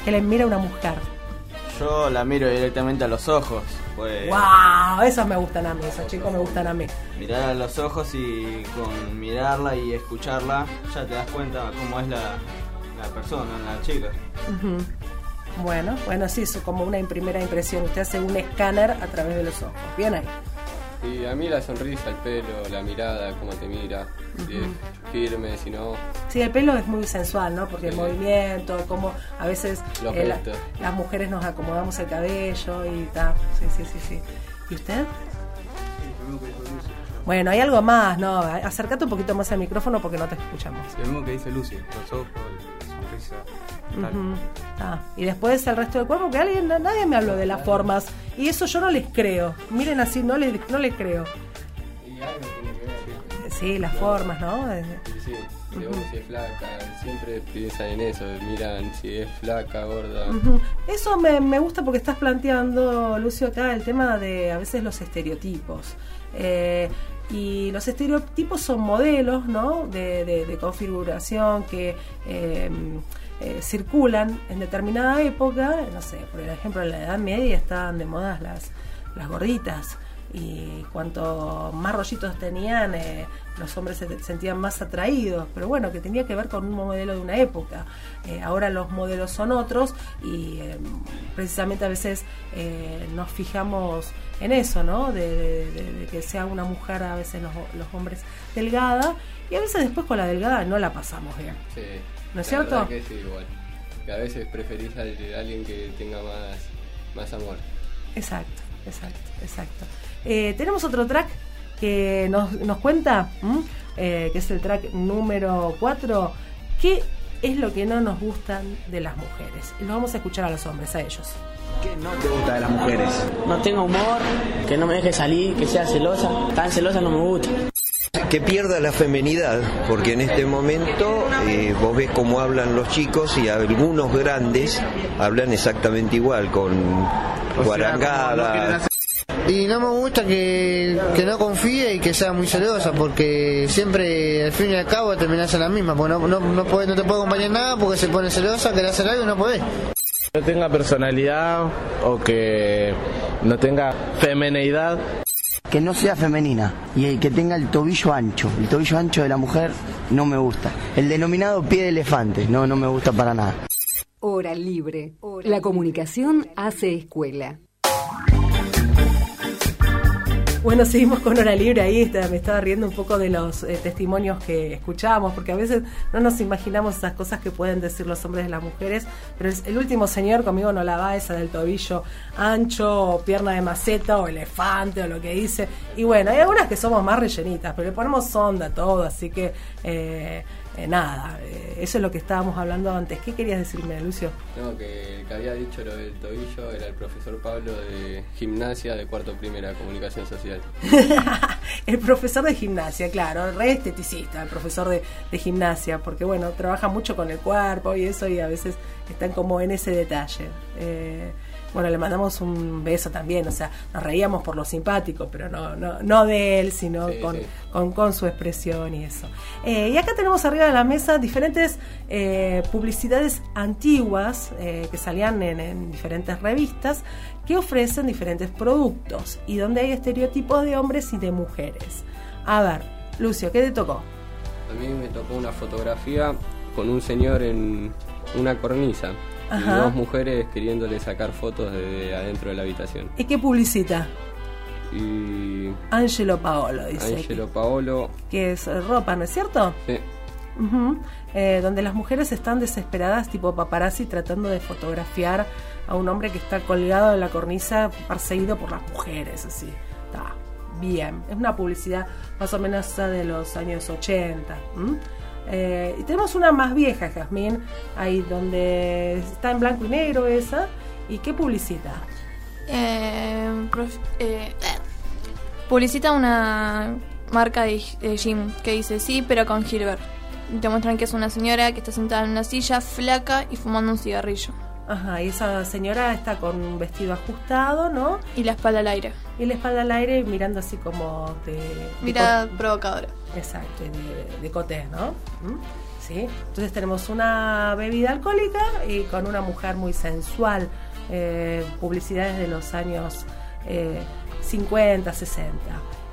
¿Qué le mira a una mujer? Yo la miro directamente a los ojos. Pues ¡Wow! Esos me gustan a mí, esos chicos me gustan a mí. Mirar a los ojos y con mirarla y escucharla ya te das cuenta cómo es la, la persona, la chica. Bueno, bueno, sí, es como una primera impresión. Usted hace un escáner a través de los ojos. Bien ahí. Y a mí la sonrisa, el pelo, la mirada, cómo te mira, si es firme, si no, Sí, el pelo es muy sensual, ¿no? Porque el movimiento, como a veces Los eh, la- las mujeres nos acomodamos el cabello y tal. Sí, sí, sí, sí. ¿Y usted? Bueno, hay algo más, ¿no? Acércate un poquito más al micrófono porque no te escuchamos. lo mismo que dice Lucy, los ojos, la sonrisa. Ah, y después el resto del cuerpo, que alguien, nadie me habló de las formas. Y eso yo no les creo. Miren así, no les, no les creo. Sí, las formas, ¿no? Eh, y sí, si es flaca, siempre piensan en eso, miran si es flaca, gorda. Eso me, me gusta porque estás planteando, Lucio, acá el tema de a veces los estereotipos. Eh, y los estereotipos son modelos ¿no? de, de- de configuración que eh, eh, circulan en determinada época. No sé, por ejemplo, en la Edad Media estaban de modas las, las gorditas. Y cuanto más rollitos tenían, eh, los hombres se sentían más atraídos. Pero bueno, que tenía que ver con un modelo de una época. Eh, ahora los modelos son otros y eh, precisamente a veces nos fijamos en eso, ¿no? De que sea una mujer, a veces los, los hombres delgada y a veces después con la delgada no la pasamos bien. Sí. ¿No es la cierto? que sí, igual. Que a veces preferís al- a alguien que tenga más, más amor. Exacto, exacto, exacto. Eh, tenemos otro track que nos, nos cuenta. Eh, que es el track número 4, qué es lo que no nos gustan de las mujeres. Y lo vamos a escuchar a los hombres, a ellos. ¿Qué no te gusta de las mujeres? No tenga humor, que no me deje salir, que sea celosa. Tan celosa no me gusta. Que pierda la femenidad, porque en este momento eh, vos ves cómo hablan los chicos y algunos grandes hablan exactamente igual, con guarangadas. Y no me gusta que, que no confíe y que sea muy celosa, porque siempre, al fin y al cabo, terminás en la misma, porque no, no, no, podés- no te puede acompañar nada porque se pone celosa, querés hacer algo y no podés. No tenga personalidad o que no tenga femeneidad. Que no sea femenina y que tenga el tobillo ancho. El tobillo ancho de la mujer no me gusta. El denominado pie de elefante, no, no me gusta para nada. Hora libre. La comunicación hace escuela. Bueno, seguimos con hora libre ahí. me estaba riendo un poco de los eh, testimonios que escuchábamos, porque a veces no nos imaginamos esas cosas que pueden decir los hombres de las mujeres. Pero el último señor conmigo no la va, esa del tobillo ancho, o pierna de maceta, o elefante, o lo que dice. Y bueno, hay algunas que somos más rellenitas, pero le ponemos sonda a todo, así que. eh, eh, nada, eh, eso es lo que estábamos hablando antes. ¿Qué querías decirme, Lucio? No, que el que había dicho lo del tobillo era el profesor Pablo de gimnasia de cuarto primera, comunicación social. el profesor de gimnasia, claro, re esteticista, el profesor de, de gimnasia, porque bueno, trabaja mucho con el cuerpo y eso y a veces están como en ese detalle. Eh, bueno, le mandamos un beso también, o sea, nos reíamos por lo simpático, pero no, no, no de él, sino Sí, con, sí. Con, con su expresión y eso. Eh, y acá tenemos arriba de la mesa diferentes eh, publicidades antiguas eh, que salían en, en diferentes revistas que ofrecen diferentes productos y donde hay estereotipos de hombres y de mujeres. A ver, Lucio, ¿qué te tocó? A mí me tocó una fotografía con un señor en una cornisa Ajá. y dos mujeres queriéndole sacar fotos de adentro de la habitación. ¿Y qué publicita? Y Angelo Paolo, dice. Angelo Paolo, Que es eh, ropa, ¿no es cierto? sí. Eh, donde las mujeres están desesperadas, tipo paparazzi, tratando de fotografiar a un hombre que está colgado en la cornisa, perseguido por las mujeres, así. Está bien. Es una publicidad más o menos de los años 80. ¿m? Eh, y tenemos una más vieja, Jazmín, ahí donde está en blanco y negro esa. ¿Y qué publicita? Eh, eh, publicita una marca de, de gym que dice sí, pero con Gilbert. Y te muestran que es una señora que está sentada en una silla, flaca y fumando un cigarrillo. Ajá, y esa señora está con un vestido ajustado, ¿no? Y la espalda al aire. Y la espalda al aire mirando así como de... Mirada provocadora. Exacto, y de, de coté, ¿no? ¿Mm? Sí. Entonces tenemos una bebida alcohólica y con una mujer muy sensual. eh, publicidades de los años eh, 50, 60.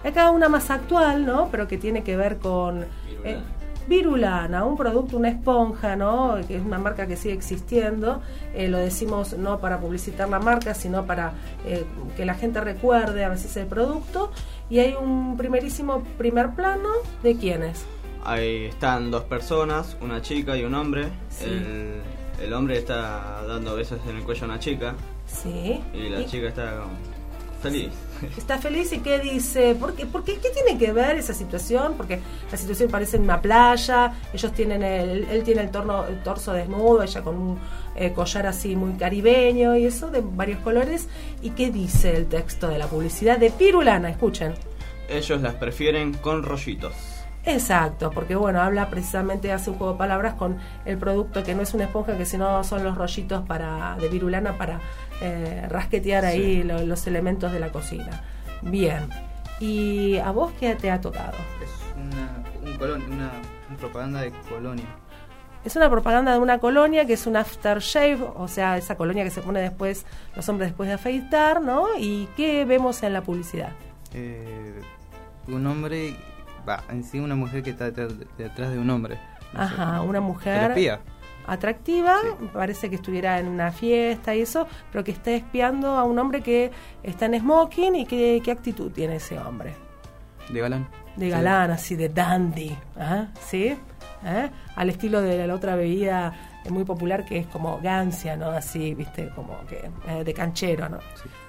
Y acá una más actual, ¿no? Pero que tiene que ver con... eh, Virulana, un producto, una esponja, ¿no? Que es una marca que sigue existiendo. Eh, lo decimos no para publicitar la marca, sino para eh, que la gente recuerde a veces el producto. Y hay un primerísimo primer plano de quiénes. Ahí están dos personas, una chica y un hombre. Sí. El, el hombre está dando besos en el cuello a una chica Sí. y la Y- chica está feliz. Está feliz y qué dice, ¿por qué, por qué, qué tiene que ver esa situación? Porque la situación parece en una playa, ellos tienen el, él tiene el, torno, el torso desnudo, ella con un eh, collar así muy caribeño y eso, de varios colores. ¿Y qué dice el texto de la publicidad de Pirulana? Escuchen. Ellos las prefieren con rollitos. Exacto, porque bueno, habla precisamente, hace un juego de palabras con el producto que no es una esponja, que sino son los rollitos para de virulana para eh, rasquetear ahí lo- los elementos de la cocina. Bien. ¿Y a vos qué te ha tocado? Es una, un colon- una, una propaganda de colonia. Es una propaganda de una colonia que es un aftershave, o sea, esa colonia que se pone después, los hombres después de afeitar, ¿no? ¿Y qué vemos en la publicidad? Eh, un hombre, va, en sí una mujer que está detrás, de un hombre. No sé. Ajá, una mujer. Atractiva, parece que estuviera en una fiesta y eso, pero que está espiando a un hombre que está en smoking y que, qué actitud tiene ese hombre. De galán. De galán, así de dandy, ¿ah? ¿sí? ¿Eh? Al estilo de la otra bebida muy popular que es como gancia, ¿no? Así, viste, como que eh, de canchero, ¿no?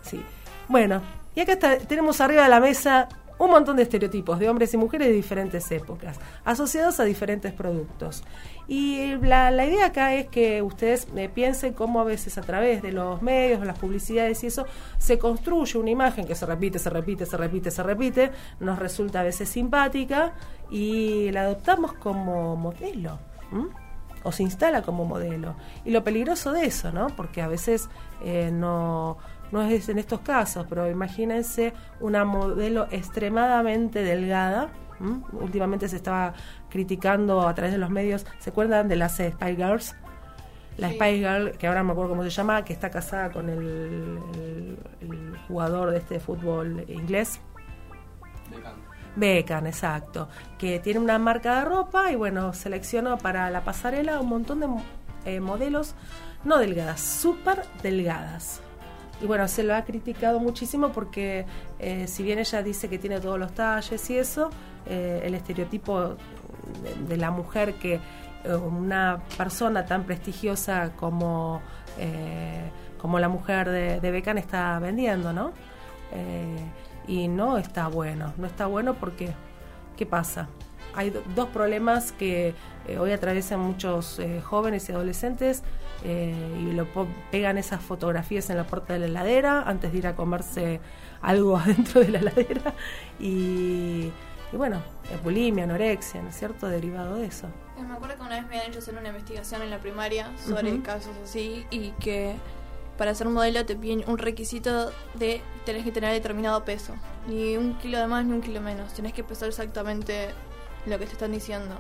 Sí. Bueno, y acá está- tenemos arriba de la mesa un montón de estereotipos de hombres y mujeres de diferentes épocas, asociados a diferentes productos. Y la, la idea acá es que ustedes eh, piensen cómo a veces a través de los medios, las publicidades y eso, se construye una imagen que se repite, se repite, se repite, se repite, nos resulta a veces simpática y la adoptamos como modelo. o se instala como modelo. Y lo peligroso de eso, ¿no? Porque a veces eh, no, no es en estos casos, pero imagínense una modelo extremadamente delgada. ¿m? Últimamente se estaba criticando a través de los medios, ¿se acuerdan de las eh, Spy Girls? La Spy Girl, que ahora no me acuerdo cómo se llama, que está casada con el, el- el jugador de este fútbol inglés. Beckham, exacto, que tiene una marca de ropa y bueno, seleccionó para la pasarela un montón de eh, modelos no delgadas, súper delgadas. Y bueno, se lo ha criticado muchísimo porque eh, si bien ella dice que tiene todos los talles y eso, eh, el estereotipo de, la mujer que eh, una persona tan prestigiosa como, como la mujer de, de está vendiendo, ¿no? Y no está bueno, no está bueno porque, ¿qué pasa? hay do- dos problemas que hoy atraviesan muchos jóvenes y adolescentes eh, y lo pegan esas fotografías en la puerta de la heladera antes de ir a comerse algo adentro de la heladera y, y bueno, bulimia, anorexia, ¿no es cierto? Derivado de eso. Eh, Me acuerdo que una vez me habían hecho hacer una investigación en la primaria sobre casos así y que para ser modelo te piden un requisito de tenés que tener determinado peso. Ni un kilo de más ni un kilo menos. Tenés que pesar exactamente lo que te están diciendo.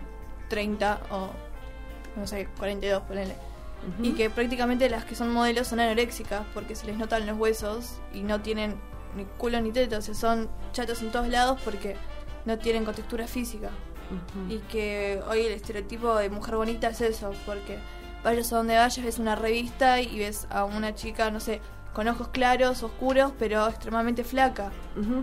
30 o no sé, 42, ponele. Y que prácticamente las que son modelos son anoréxicas porque se les notan los huesos y no tienen ni culo ni tetas, o sea, son chatos en todos lados porque no tienen contextura física. Y que hoy el estereotipo de mujer bonita es eso, porque vayas a donde vayas, ves una revista y ves a una chica, no sé, con ojos claros, oscuros, pero extremadamente flaca.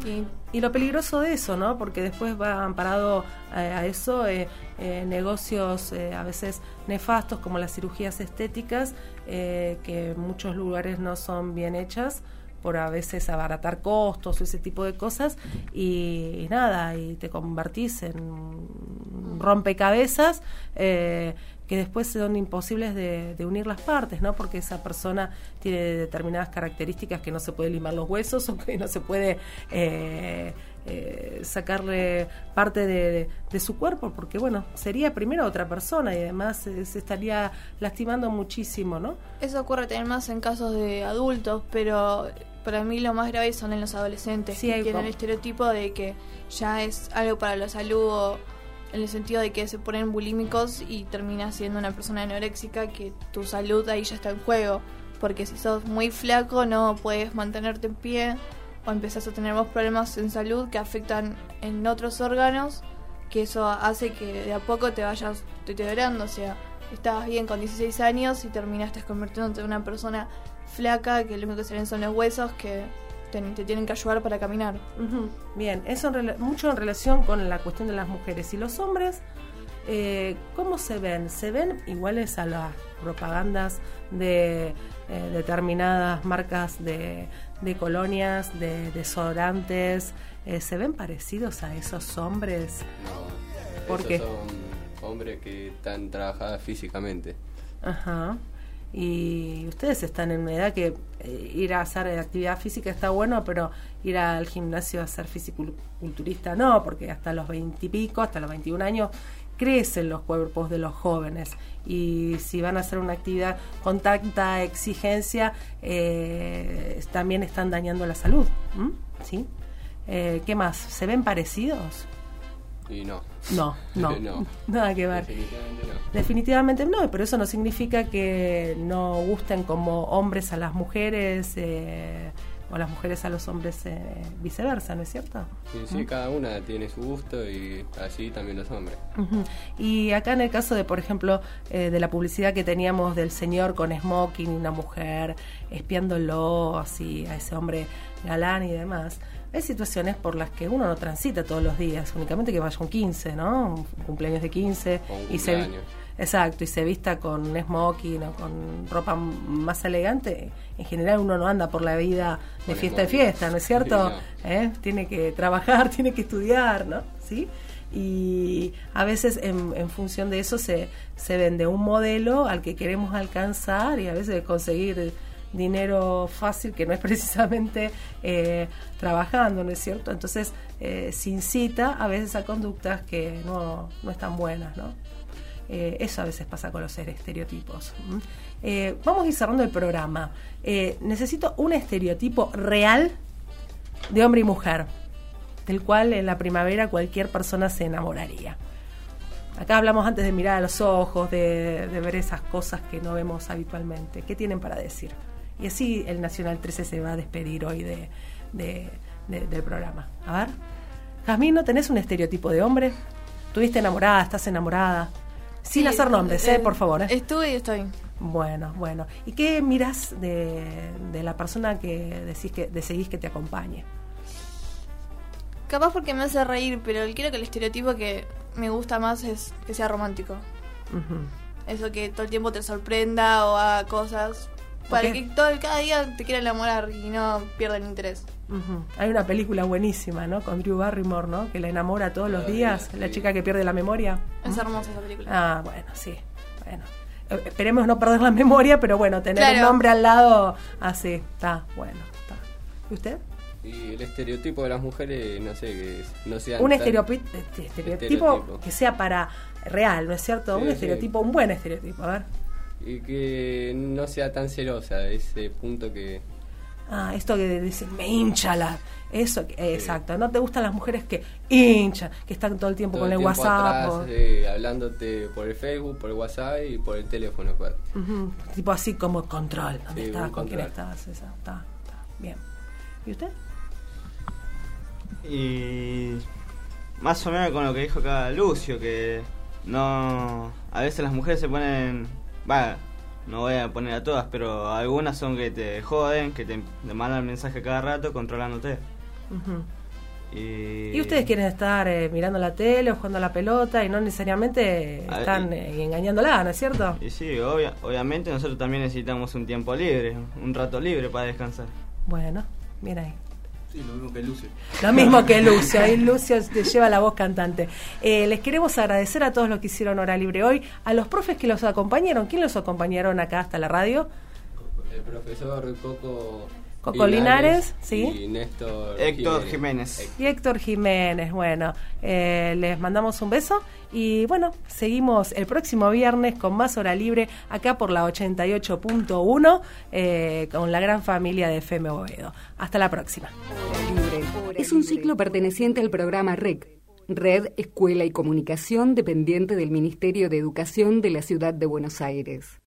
y, Y lo peligroso de eso, ¿no? Porque después va amparado a, a eso eh, eh, negocios eh, a veces nefastos como las cirugías estéticas, eh, que en muchos lugares no son bien hechas por a veces abaratar costos o ese tipo de cosas y, y nada, y te convertís en un rompecabezas eh, que después son imposibles de, de unir las partes, ¿no? Porque esa persona tiene determinadas características que no se puede limar los huesos o que no se puede eh, eh, sacarle parte de, de su cuerpo, porque bueno, sería primero otra persona y además se estaría lastimando muchísimo, ¿no? Eso ocurre también más en casos de adultos, pero para mí lo más grave son en los adolescentes, Sí, que tienen el estereotipo de que ya es algo para la salud, o en el sentido de que se ponen bulímicos y terminas siendo una persona anoréxica, que tu salud ahí ya está en juego, porque si sos muy flaco no puedes mantenerte en pie o empezás a tener más problemas en salud que afectan en otros órganos, que eso hace que de a poco te vayas deteriorando, o sea, estabas bien con 16 años y terminaste convirtiéndote en una persona flaca que lo único que se ven son los huesos que te, te tienen que ayudar para caminar. Ujú. Bien, eso en rela- mucho en relación con la cuestión de las mujeres. ¿Y los hombres eh, cómo se ven? ¿Se ven iguales a las propagandas de eh, determinadas marcas de, de colonias, de desodorantes? Eh, ¿Se ven parecidos a esos hombres? No, ¿Por esos qué? son hombres que están trabajadas físicamente. Ajá. Y ustedes están en una edad que eh, ir a hacer actividad física está bueno, pero ir al gimnasio a ser fisiculturista no, porque hasta los veintipico, hasta los 21 años, crecen los cuerpos de los jóvenes. Y si van a hacer una actividad con tanta exigencia, eh, también están dañando la salud. ¿m? ¿Sí? Eh, ¿Qué más? ¿Se ven parecidos? Y no. No, no. No. Nada que ver. Definitivamente no. Definitivamente no, pero eso no significa que no gusten como hombres a las mujeres eh, o las mujeres a los hombres eh, viceversa, ¿no es cierto? Sí, sí, cada una tiene su gusto y así también los hombres. Y acá en el caso de, por ejemplo, eh, de la publicidad que teníamos del señor con smoking y una mujer espiándolo así a ese hombre galán y demás, hay situaciones por las que uno no transita todos los días, únicamente que vaya un 15, ¿no? Un cumpleaños de 15 O un y se. Exacto, y se vista con smoking o con ropa más elegante. En general uno no anda por la vida de Con fiesta en fiesta, ¿no es cierto? ¿Eh? Tiene que trabajar, tiene que estudiar, ¿no? ¿Sí? Y a veces en, en función de eso se, se vende un modelo al que queremos alcanzar y a veces conseguir dinero fácil que no es precisamente eh, trabajando, ¿no es cierto? Entonces eh, se incita a veces a conductas que no, no están buenas, ¿no? Eh, eso a veces pasa con los estereotipos. vamos a ir cerrando el programa. Necesito un estereotipo real de hombre y mujer, del cual en la primavera cualquier persona se enamoraría. Acá hablamos antes de mirar a los ojos, de ver esas cosas que no vemos habitualmente. ¿Qué tienen para decir? Y así el Nacional 13 se va a despedir hoy de, de- de- del programa. A ver, Jazmín, ¿no tenés un estereotipo de hombre? ¿Tuviste enamorada? ¿Estás enamorada? Sin Sí, hacer nombres, eh, ¿eh? Por favor. ¿eh? Estuve y estoy. Bueno, bueno. ¿Y qué miras de, de la persona que decís que decidís que te acompañe? Capaz porque me hace reír, pero creo que el estereotipo que me gusta más es que sea romántico. Eso que todo el tiempo te sorprenda o haga cosas Para que todo, cada día te quiera enamorar y no pierda el interés. Hay una película buenísima, ¿no? Con Drew Barrymore, ¿no? Que la enamora todos los días, la chica que pierde la memoria. Es hermosa esa película. Ah, bueno, sí. Bueno. Eh, Esperemos no perder la memoria, pero bueno, tener Claro. el nombre al lado, así, está, bueno, está. ¿Y usted? Y el estereotipo de las mujeres, no sé, que no sean Un este, estereotipo, Estereotipo. que sea para real, ¿no es cierto? Sí, un sí. estereotipo, un buen estereotipo, a ver. Y que no sea tan celosa, ese punto que... Ah, esto que dicen, me hincha la... Eso, que- eh, exacto. ¿No te gustan las mujeres que hinchan, que están todo el tiempo todo con el, tiempo WhatsApp? atrás, o- eh, hablándote por el Facebook, por el WhatsApp y por el teléfono. Ujú, Tipo así como control. ¿Dónde Sí, estás? ¿Con quién estás? Eso, está, está. Bien. ¿Y usted? Y más o menos con lo que dijo acá Lucio, que no. A veces las mujeres se ponen. Va, no voy a poner a todas, pero algunas son que te joden, que te, te mandan mensaje cada rato controlándote. Y, ¿Y ustedes quieren estar eh, mirando la tele o jugando a la pelota y no necesariamente A ver, están y- eh, engañándola, ¿no es cierto? Y sí, obvia- obviamente nosotros también necesitamos un tiempo libre, un rato libre para descansar. Bueno, mira ahí. Sí, lo mismo que Lucio. Lo mismo que Lucio, ahí Lucio te lleva la voz cantante. Eh, les queremos agradecer a todos los que hicieron hora libre hoy, a los profes que los acompañaron. ¿Quién los acompañaron acá hasta la radio? El profesor Coco... Coco Linares, sí. Y Néstor Héctor Jiménez. Y Héctor Jiménez, bueno, eh, les mandamos un beso y bueno, seguimos el próximo viernes con más hora libre acá por la 88.1 eh, con la gran familia de FM Boedo. Hasta la próxima. Es un ciclo perteneciente al programa REC, Red Escuela y Comunicación, dependiente del Ministerio de Educación de la Ciudad de Buenos Aires.